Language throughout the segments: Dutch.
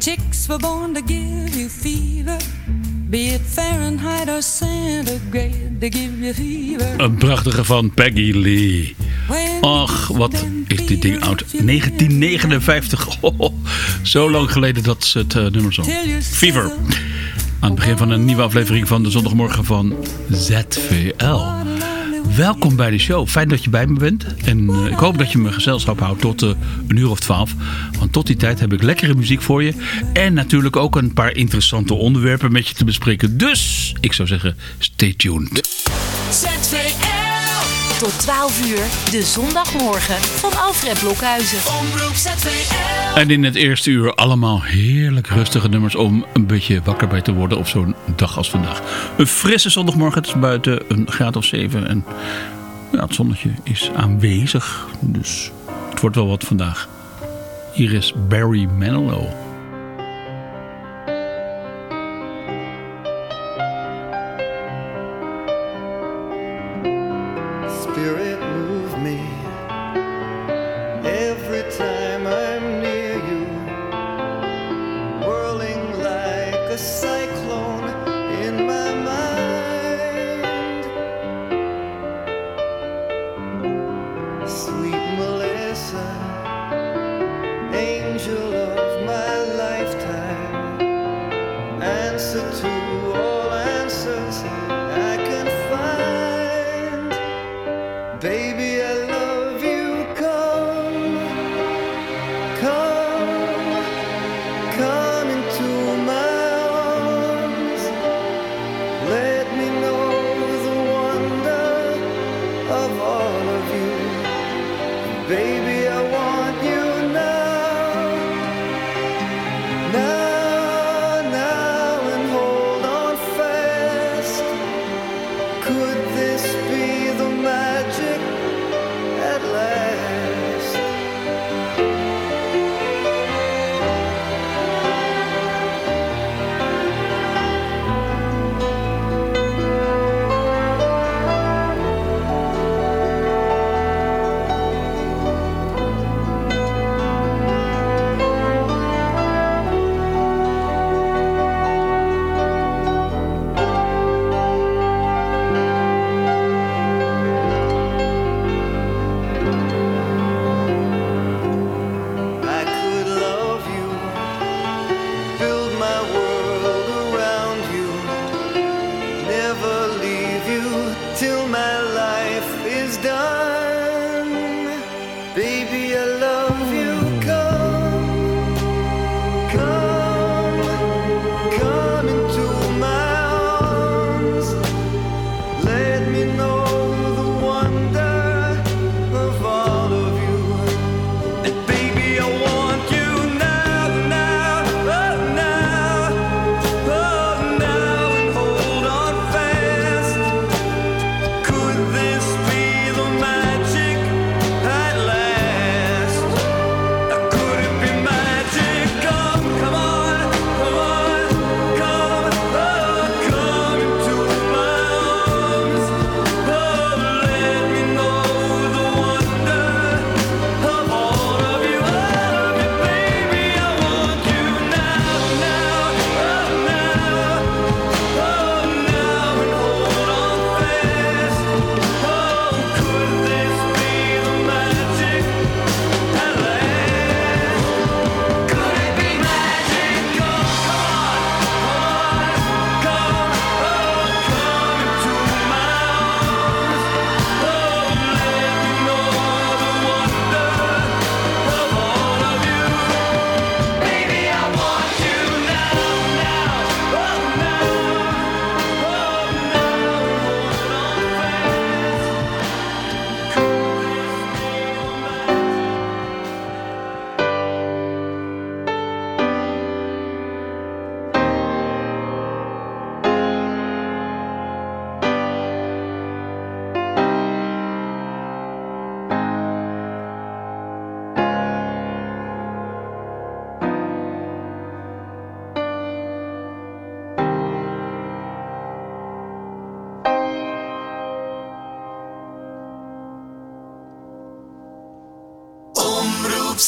Chicks were born to give you fever. Be it Fahrenheit or centigrade, they give you fever. Een prachtige van Peggy Lee. Ach, wat is dit ding oud. 1959. Oh, zo lang geleden dat ze het uh, nummer zong. Fever. Aan het begin van een nieuwe aflevering van de zondagmorgen van ZVL. Welkom bij de show. Fijn dat je bij me bent. En uh, ik hoop dat je me gezelschap houdt tot uh, een uur of twaalf. Want tot die tijd heb ik lekkere muziek voor je. En natuurlijk ook een paar interessante onderwerpen met je te bespreken. Dus ik zou zeggen, stay tuned. ZVL. Tot 12 uur, de zondagmorgen van Alfred Blokhuizen. En in het eerste uur allemaal heerlijk rustige nummers om een beetje wakker bij te worden op zo'n dag als vandaag. Een frisse zondagmorgen, het is buiten een graad of 7 en ja, het zonnetje is aanwezig. Dus het wordt wel wat vandaag. Hier is Barry Manilow. My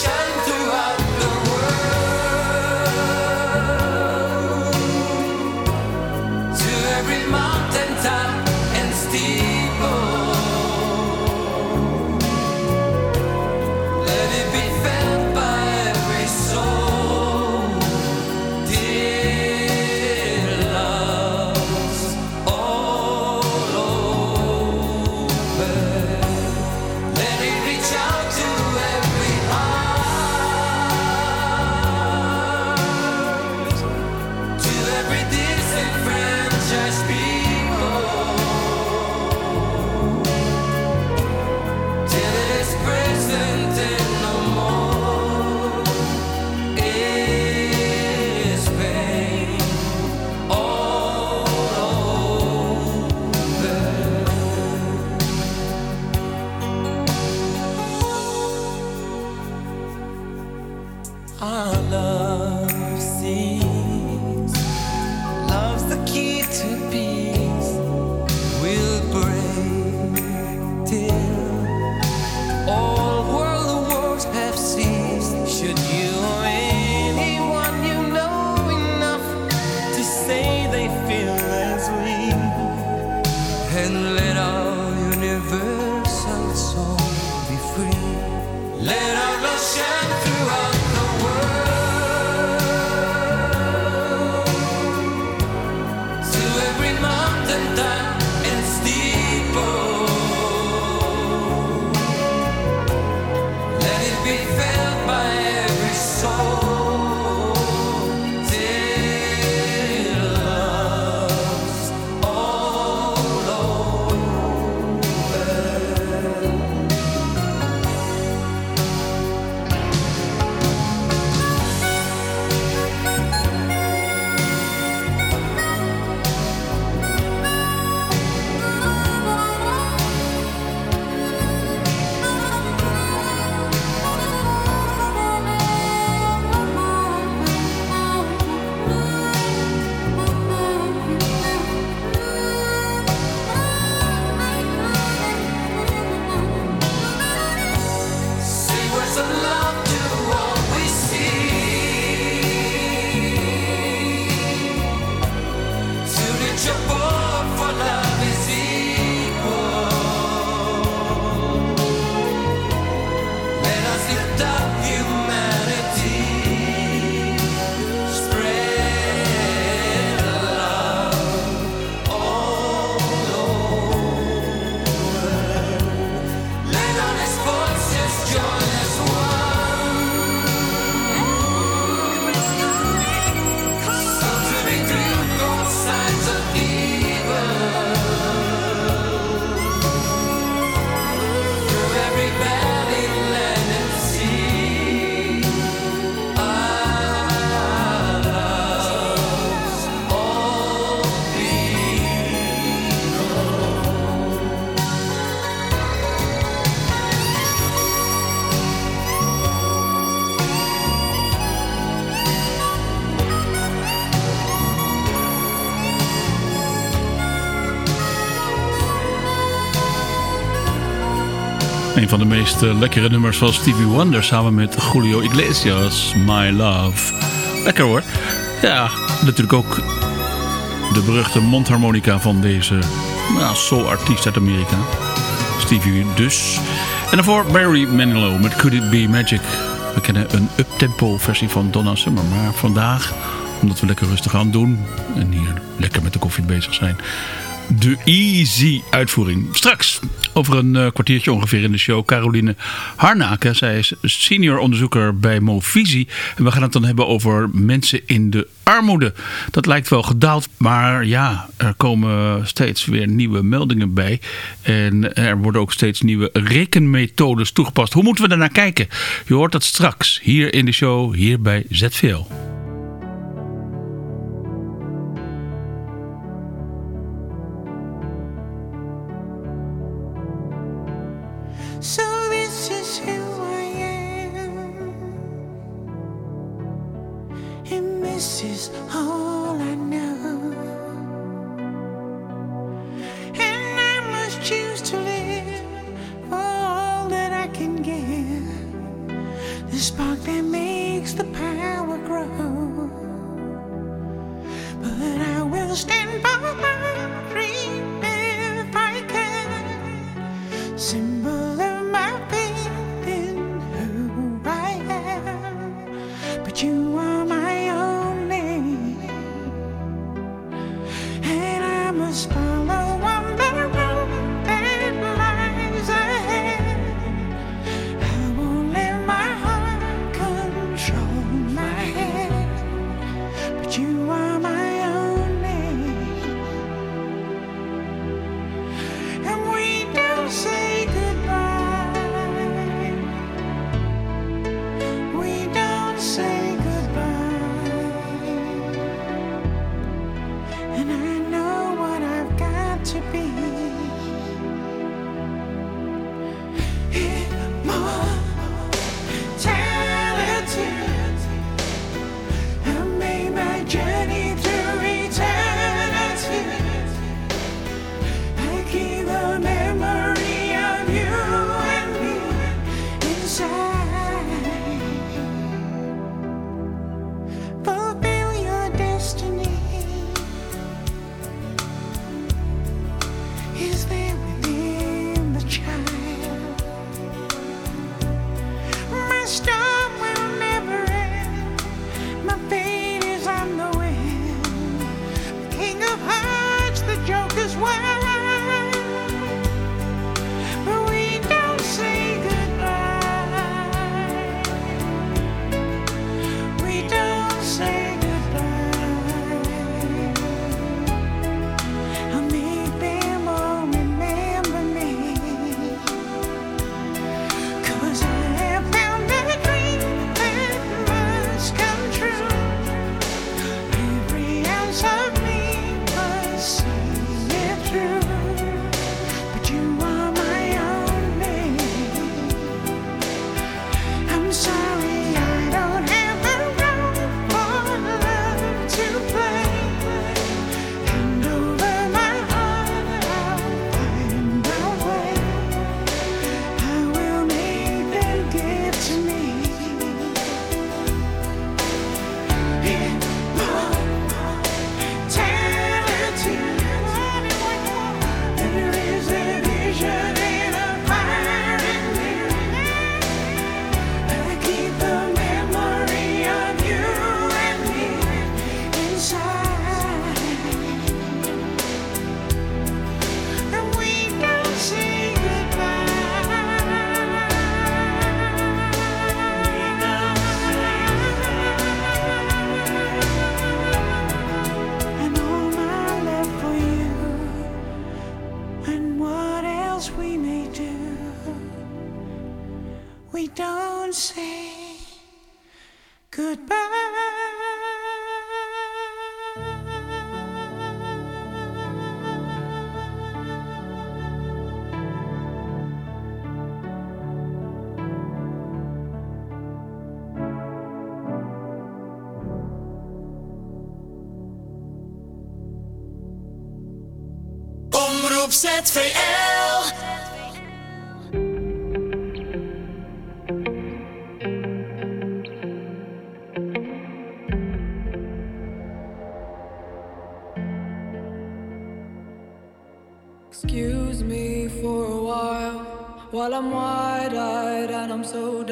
shine throughout the world Een van de meest eh, lekkere nummers van Stevie Wonder samen met Julio Iglesias, My Love. Lekker hoor. Ja, natuurlijk ook de beruchte mondharmonica van deze nou, soul-artiest uit Amerika. Stevie dus. En daarvoor Barry Manilow met Could It Be Magic. We kennen een uptempo versie van Donna Summer. Maar vandaag, omdat we lekker rustig aan doen... en hier lekker met de koffie bezig zijn de Easy uitvoering. Straks, over een uh, kwartiertje ongeveer in de show, Caroline Harnaken. Zij is senior onderzoeker bij Movisie. En we gaan het dan hebben over mensen in de armoede. Dat lijkt wel gedaald, maar ja, er komen steeds weer nieuwe meldingen bij. En er worden ook steeds nieuwe rekenmethodes toegepast. Hoe moeten we daarnaar kijken? Je hoort dat straks hier in de show, hier bij ZVL. this is all I know. And I must choose to live for all that I can give. The spark that makes the power grow. But I will stand by my dream if I can. Symbol of my faith in who I am. But you was.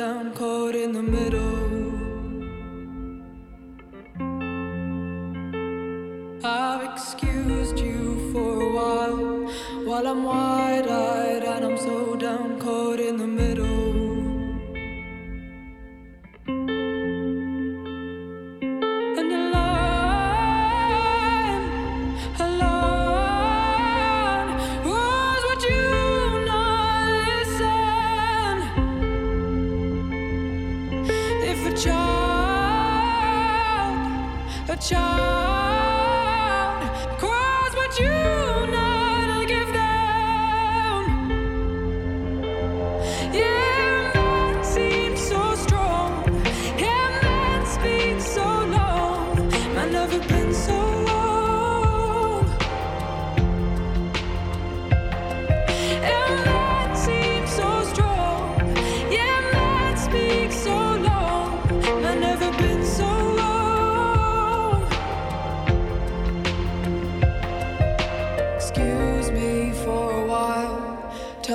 Down caught in the middle. I've excused you for a while while I'm wide eyed and I'm so down caught in the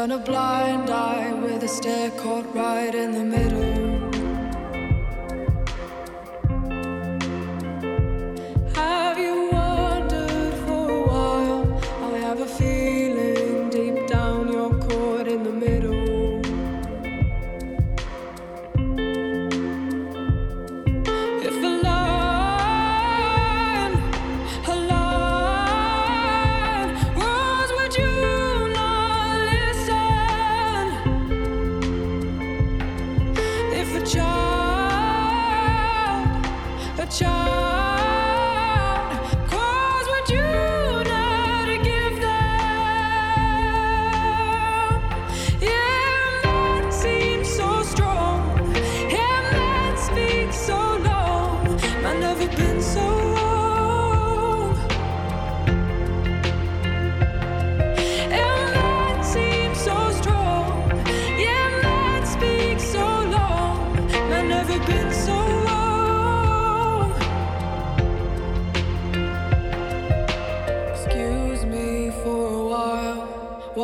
Turn a blind eye with a stare caught right in the middle. A child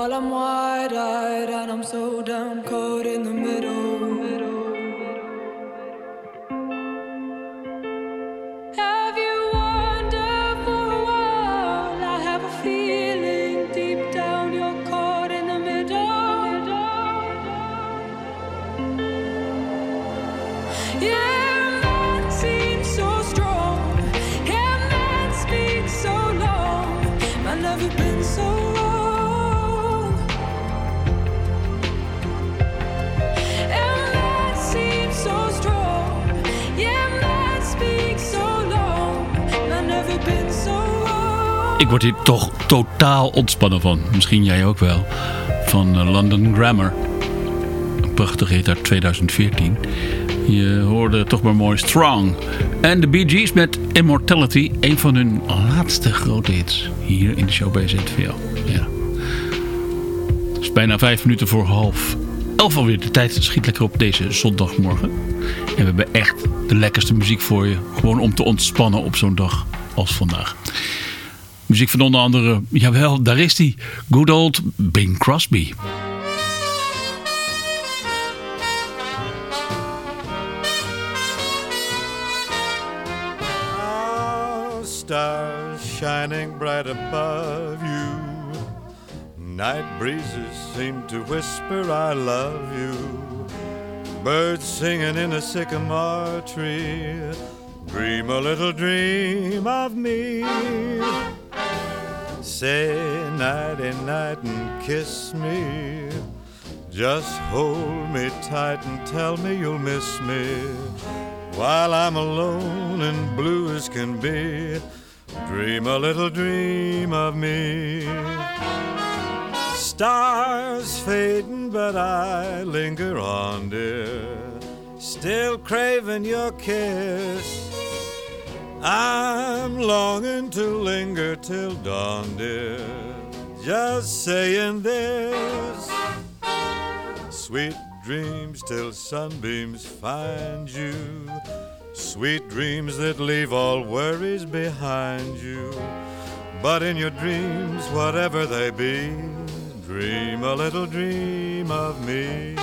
while I'm wide eyed and I'm so down long. Ik word hier toch totaal ontspannen van. Misschien jij ook wel. Van eh, London Grammar. Een prachtige hit uit 2014. Je hoorde toch maar mooi Strong. En de Bee Gees met Immortality. Een van hun laatste grote hits. Hier in de show bij ZVL. Ja. Het is bijna vijf minuten voor half elf alweer. De tijd schiet lekker op deze zondagmorgen. En we hebben echt de lekkerste muziek voor je. Gewoon om te ontspannen op zo'n dag als vandaag. Muziek van onder andere, jawel, daar is hij. Good old Bing Crosby. Stars shining bright above you. Night breezes seem to whisper, I love you. Birds singing in a sycamore tree. Dream a little dream of me. Say nighty night and kiss me. Just hold me tight and tell me you'll miss me while I'm alone and blue as can be. Dream a little dream of me. Stars fading, but I linger on, dear. Still craving your kiss. I'm longing to linger till dawn, dear. Just saying this. Sweet dreams till sunbeams find you. Sweet dreams that leave all worries behind you. But in your dreams, whatever they be, dream a little dream of me.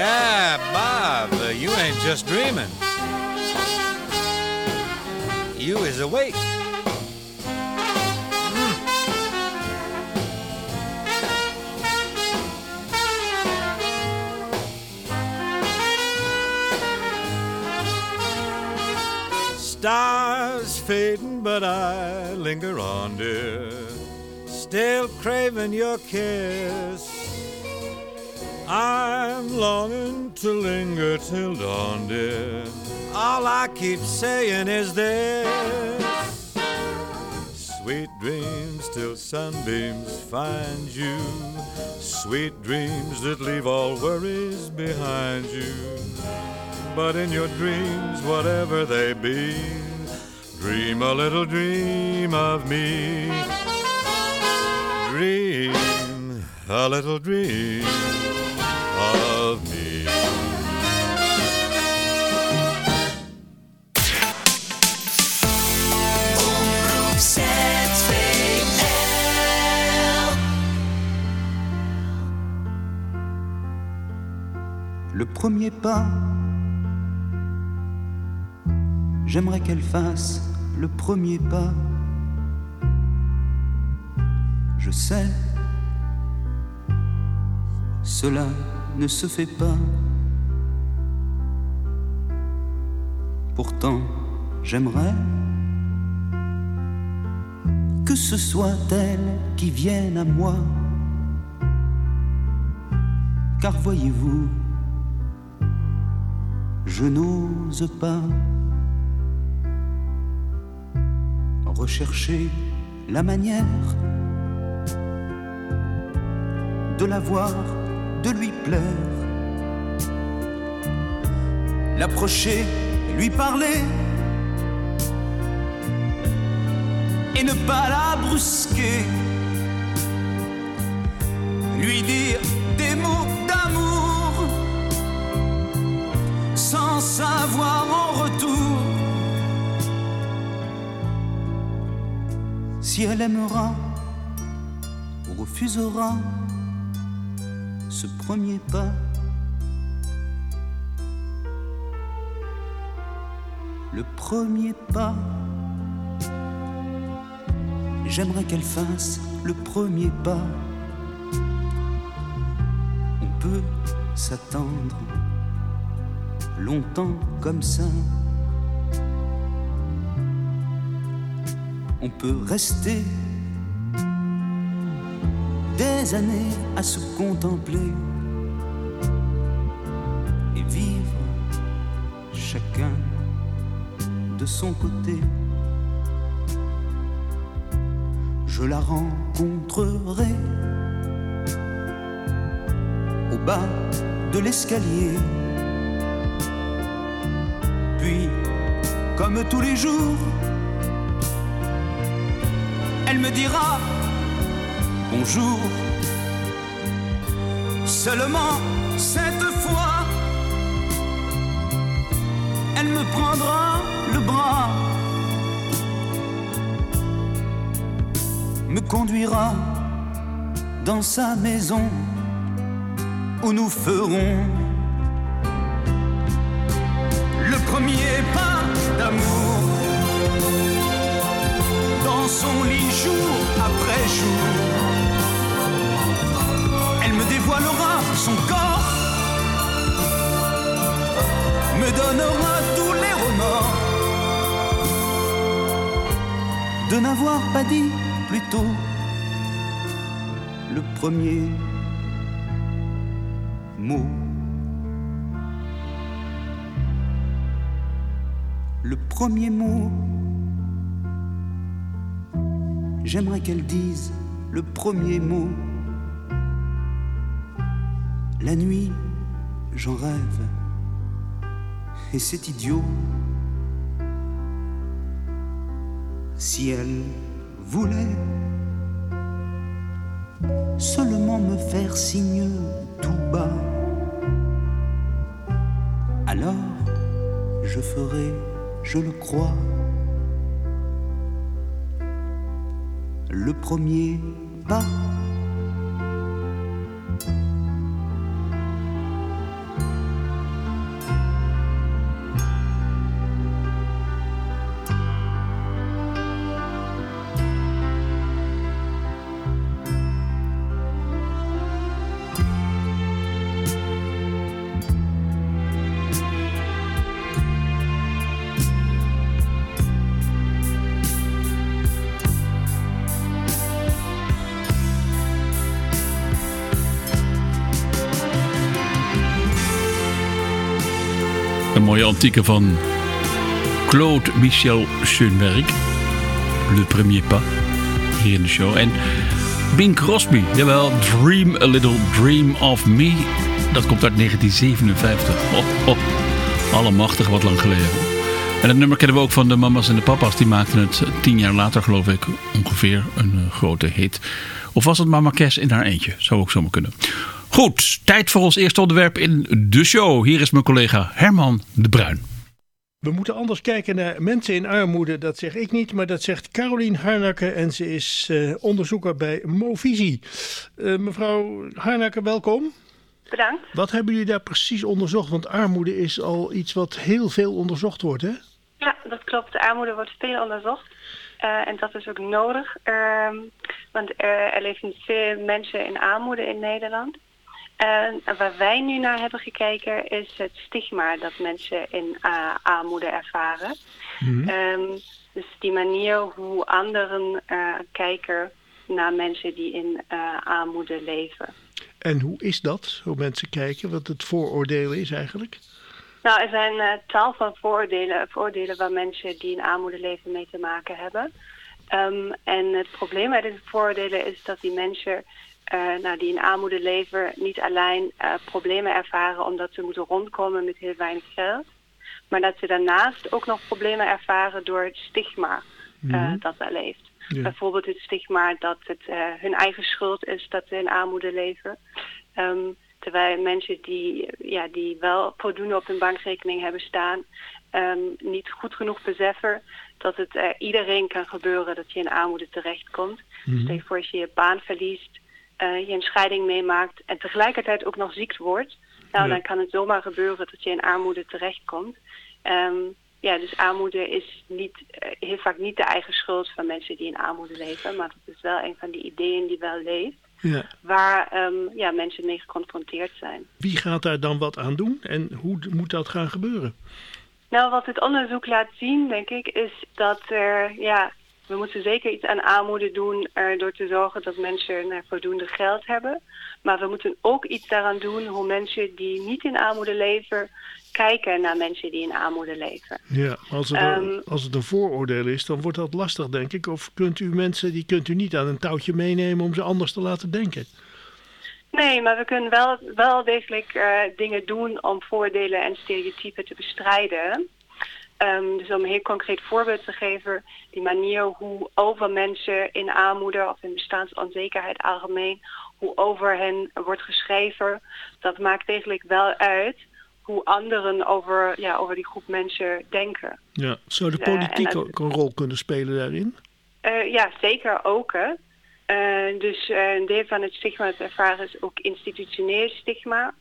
Yeah, Bob, uh, you ain't just dreaming. You is awake. Stars fading, but I linger on, dear. Still craving your kiss. I'm longing to linger till dawn, dear. All I keep saying is this Sweet dreams till sunbeams find you. Sweet dreams that leave all worries behind you. But in your dreams, whatever they be, dream a little dream of me. Dream a little dream Le premier pas, j'aimerais qu'elle fasse le premier pas. Je sais, cela ne se fait pas. Pourtant, j'aimerais que ce soit elle qui vienne à moi. Car voyez-vous, je n'ose pas rechercher la manière de la voir, de lui plaire, l'approcher, lui parler. Et ne pas la brusquer, lui dire des mots d'amour. Sans savoir en retour. Si elle aimera ou refusera premier pas. Le premier pas, j'aimerais qu'elle fasse le premier pas. On peut s'attendre longtemps comme ça. On peut rester des années à se contempler de son côté. Je la rencontrerai au bas de l'escalier. Puis, comme tous les jours, elle me dira bonjour. Seulement cette fois, elle me prendra le bras, me conduira dans sa maison où nous ferons le premier pas d'amour dans son lit jour après jour. Elle me dévoilera son corps, me donnera tous les remords de n'avoir pas dit plus tôt le premier mot. Le premier mot. J'aimerais qu'elle dise le premier mot. La nuit, j'en rêve. Et c'est idiot. Si elle voulait seulement me faire signe tout bas, alors je ferai, je le crois, le premier pas. Een mooie antieke van Claude Michel Schoenberg. Le Premier Pas. Hier in de show. En Bing Crosby. Jawel, Dream a Little Dream of Me. Dat komt uit 1957. Oh, oh. Allemachtig, wat lang geleden. En het nummer kennen we ook van de mama's en de papa's. Die maakten het tien jaar later, geloof ik, ongeveer een eh, grote hit. Of was het Mama Cass in haar eentje? Zou ook zomaar kunnen. Goed, tijd voor ons eerste onderwerp in de show. Hier is mijn collega Herman de Bruin. We moeten anders kijken naar mensen in armoede. Dat zeg ik niet, maar dat zegt Carolien Harnakke. En ze is eh, onderzoeker bij Movisie. Eh, mevrouw Harnakke, welkom. Bedankt. Wat hebben jullie daar precies onderzocht? Want armoede is al iets wat heel veel onderzocht wordt, hè? Ja, dat klopt. De armoede wordt veel onderzocht. Eh, en dat is ook nodig. ehm, want er, er leven veel mensen in armoede in Nederland. En waar wij nu naar hebben gekeken is het stigma dat mensen in eh, armoede ervaren. Ehm, dus die manier hoe anderen eh, kijken naar mensen die in eh, armoede leven. En hoe is dat, hoe mensen kijken, wat het vooroordeel is eigenlijk? Nou, er zijn tal van voordelen, voordelen waar mensen die in armoede leven mee te maken hebben. Ehm, en het probleem met deze voordelen is dat die mensen nou, die in armoede leven niet alleen eh, problemen ervaren omdat ze moeten rondkomen met heel weinig geld. Maar dat ze daarnaast ook nog problemen ervaren door het stigma eh, dat er leeft. Ja. Bijvoorbeeld het stigma dat het eh, hun eigen schuld is dat ze in armoede leven. Ehm, terwijl mensen die, ja, die wel voldoende op hun bankrekening hebben staan, ehm, niet goed genoeg beseffen dat het eh, iedereen kan gebeuren dat je in armoede terechtkomt. Stel je voor als je je baan verliest, eh, je een scheiding meemaakt en tegelijkertijd ook nog ziek wordt. Nou, Ja. dan kan het zomaar gebeuren dat je in armoede terechtkomt. Ehm, ja, dus armoede is niet, eh, heel vaak niet de eigen schuld van mensen die in armoede leven. Maar dat is wel een van die ideeën die wel leeft. Ja. Waar ehm, ja, mensen mee geconfronteerd zijn. Wie gaat daar dan wat aan doen en hoe moet dat gaan gebeuren? Nou, wat het onderzoek laat zien, denk ik, is dat er, ja, we moeten zeker iets aan armoede doen eh, door te zorgen dat mensen nou, voldoende geld hebben. Maar we moeten ook iets daaraan doen hoe mensen die niet in armoede leven, kijken naar mensen die in armoede leven. Ja, als het, Ehm, een, als het een vooroordeel is, dan wordt dat lastig, denk ik. Of kunt u mensen, die kunt u niet aan een touwtje meenemen om ze anders te laten denken? Nee, maar we kunnen wel, wel degelijk eh, dingen doen om voordelen en stereotypen te bestrijden. Ehm, dus om een heel concreet voorbeeld te geven, die manier hoe over mensen in armoede of in bestaansonzekerheid algemeen, hoe over hen wordt geschreven, dat maakt degelijk wel uit hoe anderen over, ja, over die groep mensen denken. Ja. Zou de en politiek dat- ook een rol kunnen spelen daarin? Eh, ja, zeker ook. Hè. Eh, dus eh, een deel van het stigma dat we ervaren is ook institutioneel stigma.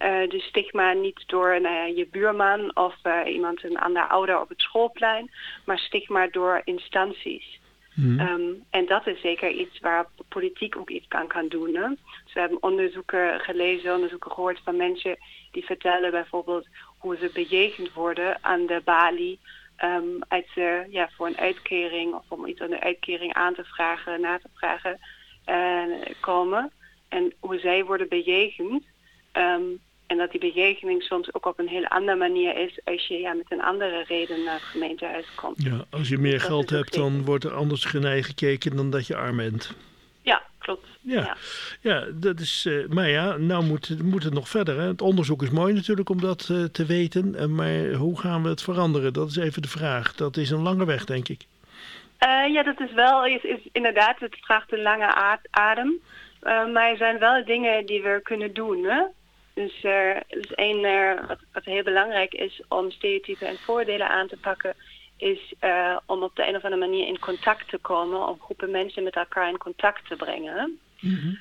Eh, dus stigma niet door nou ja, je buurman of eh, iemand, een ander ouder op het schoolplein, maar stigma door instanties. Ehm, en dat is zeker iets waar politiek ook iets aan kan doen. Hè? Dus we hebben onderzoeken gelezen, onderzoeken gehoord van mensen die vertellen bijvoorbeeld hoe ze bejegend worden aan de balie ehm, als ze ja, voor een uitkering of om iets aan de uitkering aan te vragen, na te vragen eh, komen. En hoe zij worden bejegend. Ehm, en dat die bejegening soms ook op een heel andere manier is als je ja, met een andere reden naar het gemeentehuis komt. Ja, als je meer Dat geld hebt, dan zeker. wordt er anders gekeken dan dat je arm bent. Ja, klopt. Ja, Ja. ja. dat is. eh, maar ja, nou moet, moet het nog verder. Hè? Het onderzoek is mooi natuurlijk om dat eh, te weten. eh, maar hoe gaan we het veranderen? Dat is even de vraag. Dat is een lange weg, denk ik. Ja, dat is wel, is, is inderdaad, het vraagt een lange adem. Maar er zijn wel dingen die we kunnen doen. Hè? Dus er is één eh, wat, wat heel belangrijk is om stereotypen en voordelen aan te pakken, is eh, om op de een of andere manier in contact te komen, om groepen mensen met elkaar in contact te brengen.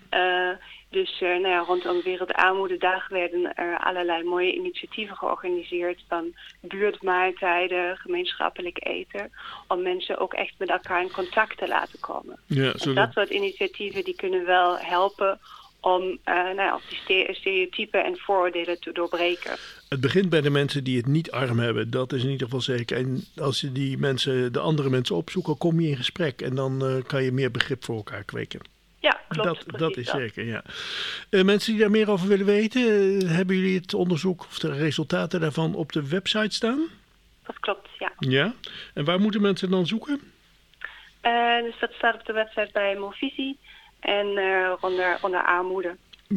Eh, dus eh, nou ja, rondom Wereldarmoededag werden er allerlei mooie initiatieven georganiseerd van buurtmaaltijden, gemeenschappelijk eten, om mensen ook echt met elkaar in contact te laten komen. Ja, dat soort initiatieven die kunnen wel helpen om eh, nou die ste- stereotypen en vooroordelen te doorbreken. het begint bij de mensen die het niet arm hebben. Dat is in ieder geval zeker. En als je die mensen, de andere mensen opzoekt, kom je in gesprek. En dan eh, kan je meer begrip voor elkaar kweken. Ja, klopt. dat, dat is zeker, ja. Eh, mensen die daar meer over willen weten, hebben jullie het onderzoek of de resultaten daarvan op de website staan? Dat klopt, ja. Ja. En waar moeten mensen dan zoeken? Dus dat staat op de website bij Movisie en eh onder, onder armoede.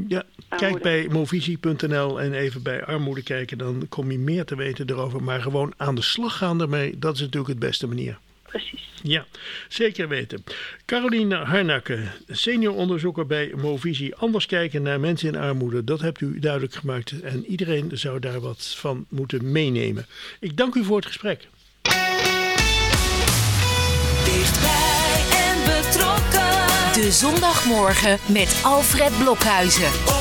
Ja, kijk bij movisie.nl en even bij armoede kijken. Dan kom je meer te weten erover. Maar gewoon aan de slag gaan ermee, dat is natuurlijk het beste manier. Precies. Ja, zeker weten. Caroline Harnakke, senior onderzoeker bij Movisie. Anders kijken naar mensen in armoede, dat hebt u duidelijk gemaakt. En iedereen zou daar wat van moeten meenemen. Ik dank u voor het gesprek. Dichtbij. De zondagmorgen met Alfred Blokhuizen.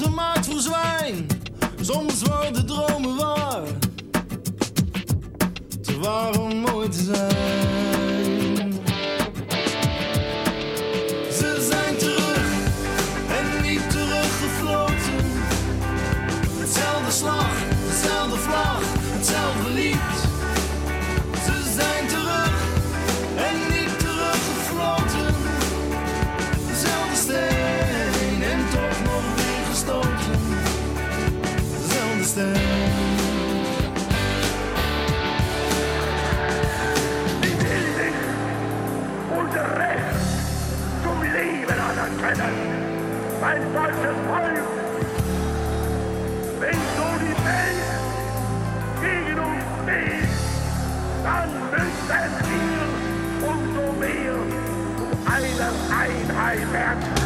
Uitgemaakt voor zwijn. Soms worden dromen waar, te waar om mooi te zijn. Anerkennen. Mein deutsches Volk, wenn so die Welt gegen uns steht, dann müssen wir umso mehr zu einer Einheit werden.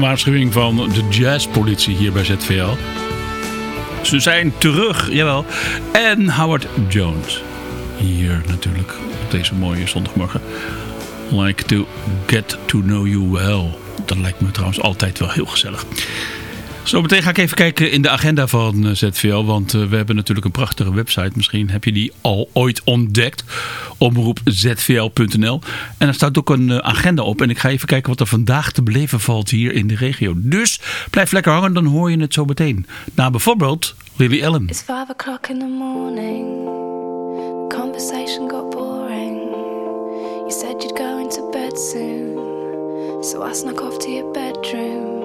Een waarschuwing van de jazzpolitie hier bij ZVL. Ze zijn terug, jawel. En Howard Jones. Hier natuurlijk op deze mooie zondagmorgen. Like to get to know you well. Dat lijkt me trouwens altijd wel heel gezellig. Zo meteen ga ik even kijken in de agenda van eh, ZVL. Want eh, we hebben natuurlijk een prachtige website. Misschien heb je die al ooit ontdekt. Omroepzvl.nl En daar staat ook een eh, agenda op. En ik ga even kijken wat er vandaag te beleven valt hier in de regio. Dus blijf lekker hangen, dan hoor je het zo meteen. Na bijvoorbeeld Lily Allen. It's five o'clock in the morning. Conversation got boring. You said you'd go into bed soon. So I snuck off to your bedroom.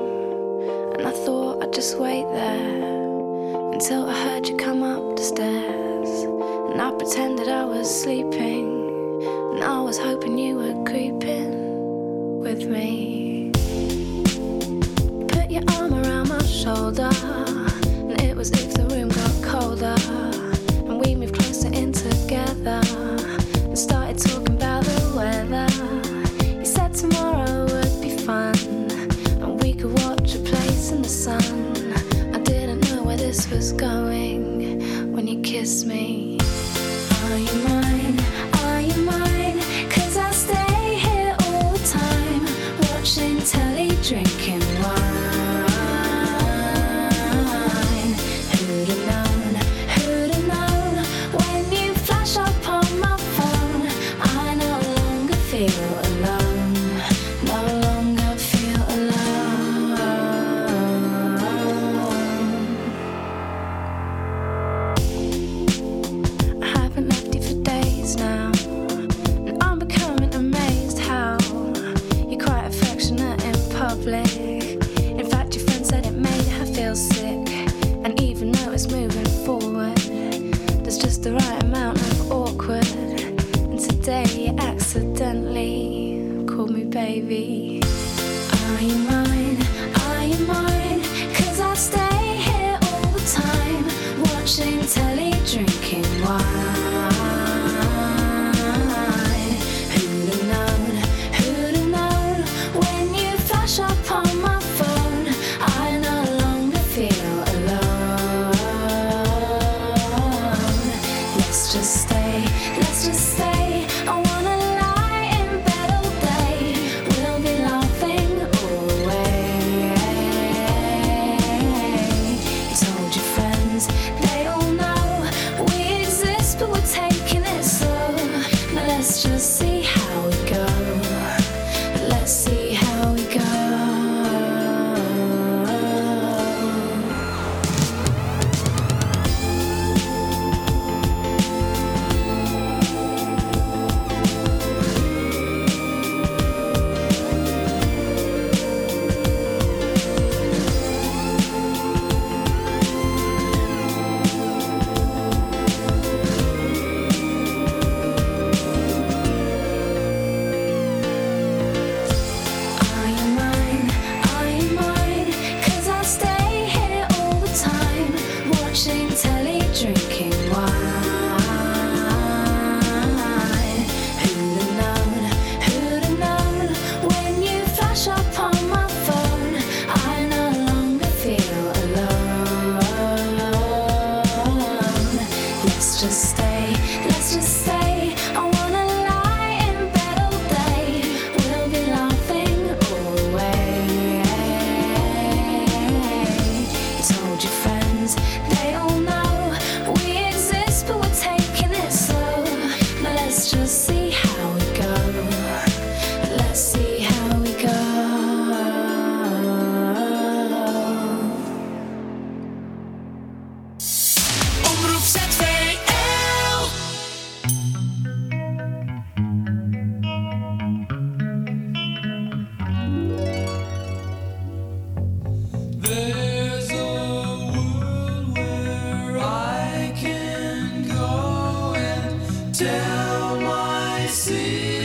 And I thought I'd just wait there until I heard you come up the stairs. And I pretended I was sleeping. And I was hoping you were creeping with me. Put your arm around my shoulder. esquecer.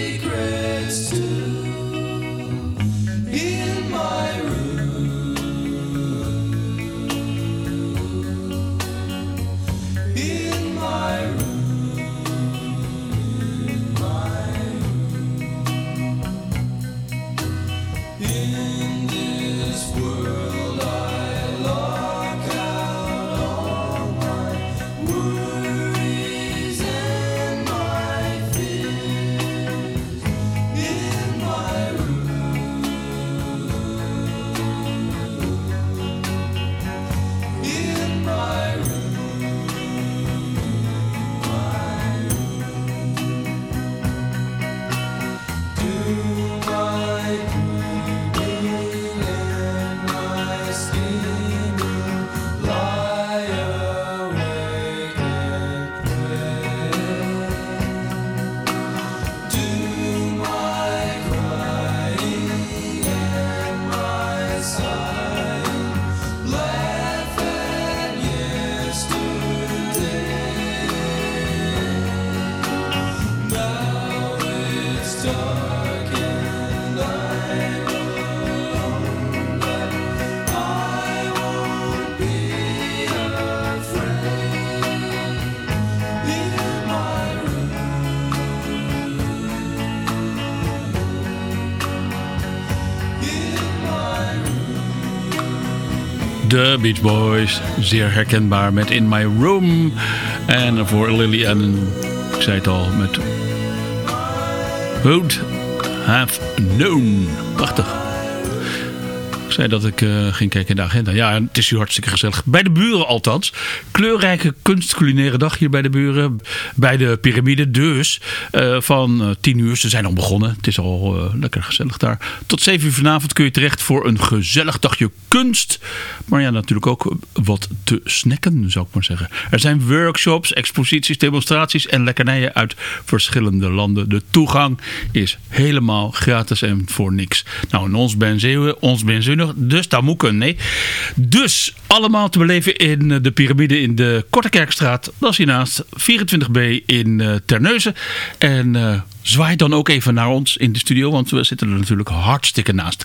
Beach Boys. Zeer herkenbaar met In My Room. En voor Lily Allen, ik zei het al, met Would Have Known. Prachtig. Ik zei dat ik eh, ging kijken in de agenda. Ja, het is hier hartstikke gezellig. Bij de buren althans. Kleurrijke kunstculinaire dag hier bij de buren. Bij de piramide dus. eh, van eh, 10 uur. Ze zijn al begonnen. Het is al eh, lekker gezellig daar. Tot 7 uur vanavond kun je terecht voor een gezellig dagje kunst. Maar ja, natuurlijk ook wat te snacken, zou ik maar zeggen. Er zijn workshops, exposities, demonstraties en lekkernijen uit verschillende landen. De toegang is helemaal gratis en voor niks. Nou, en ons ben Zeeuwen, ons ben Dus dat moet nee. Dus allemaal te beleven in eh, de piramide in de Kortekerkstraat. Dat is hiernaast 24b in eh, Terneuzen. En eh, zwaai dan ook even naar ons in de studio, want we zitten er natuurlijk hartstikke naast.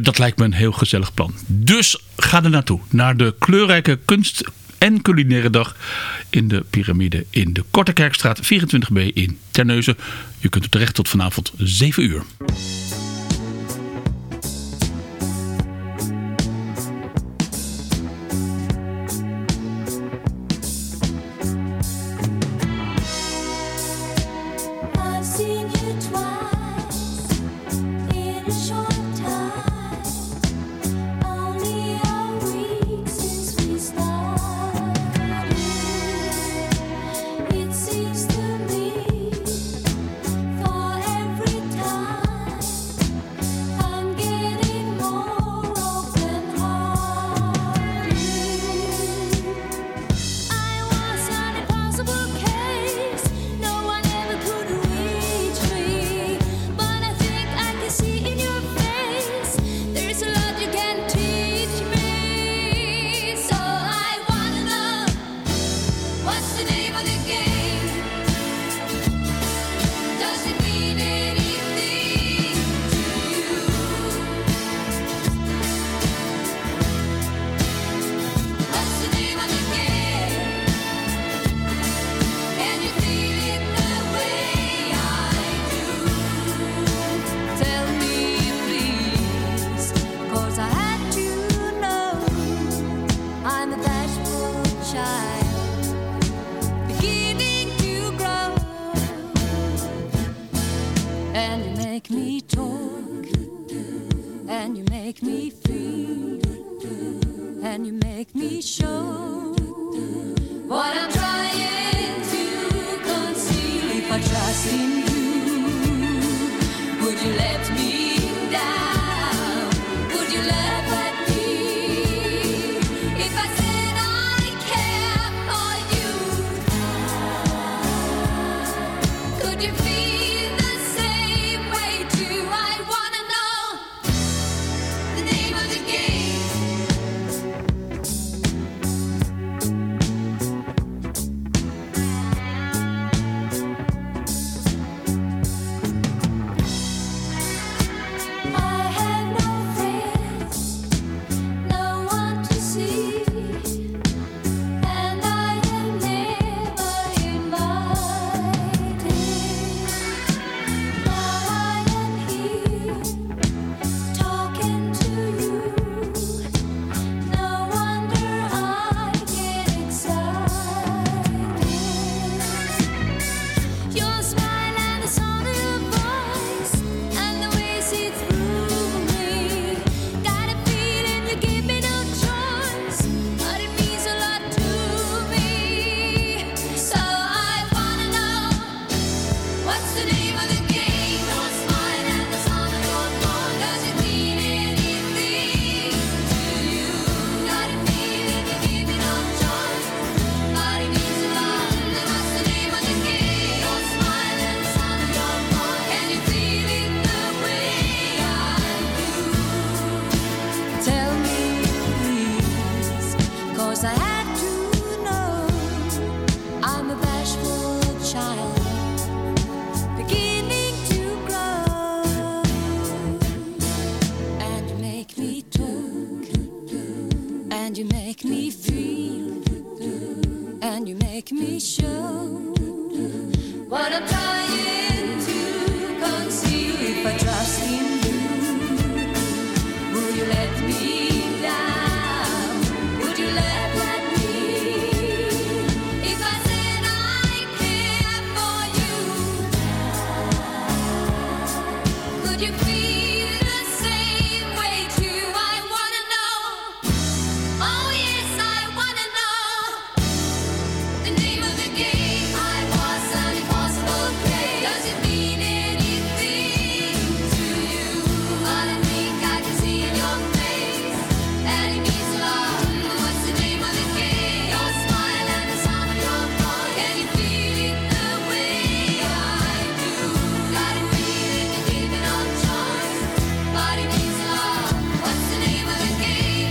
Dat lijkt me een heel gezellig plan. Dus ga er naartoe, naar de kleurrijke kunst en culinaire dag in de piramide in de Kortekerkstraat 24b in Terneuzen. Je kunt er terecht tot vanavond 7 uur.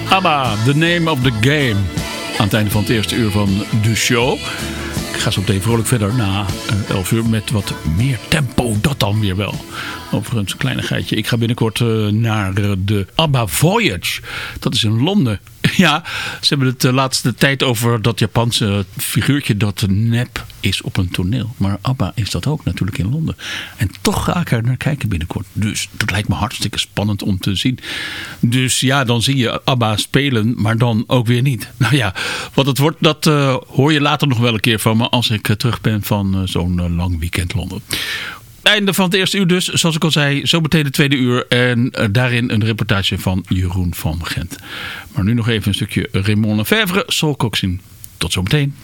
ABBA, The Name of the Game. Aan het einde van het eerste uur van de show. Ik ga zo meteen vrolijk verder na 11 uur met wat meer tempo. Dat dan weer wel. Overigens een kleinigheidje. Ik ga binnenkort uh, naar uh, de ABBA Voyage. Dat is in Londen. Ja, ze hebben het de laatste tijd over dat Japanse figuurtje dat nep is op een toneel. Maar ABBA is dat ook natuurlijk in Londen. En toch ga ik er naar kijken binnenkort. Dus dat lijkt me hartstikke spannend om te zien. Dus ja, dan zie je ABBA spelen, maar dan ook weer niet. Nou ja, wat het wordt, dat uh, hoor je later nog wel een keer van me als ik terug ben van zo'n lang weekend Londen einde van het eerste uur dus, zoals ik al zei, zo meteen de tweede uur. En daarin een reportage van Jeroen van Gent. Maar nu nog even een stukje Raymond Lefevre, Soul Coxin. Tot zometeen.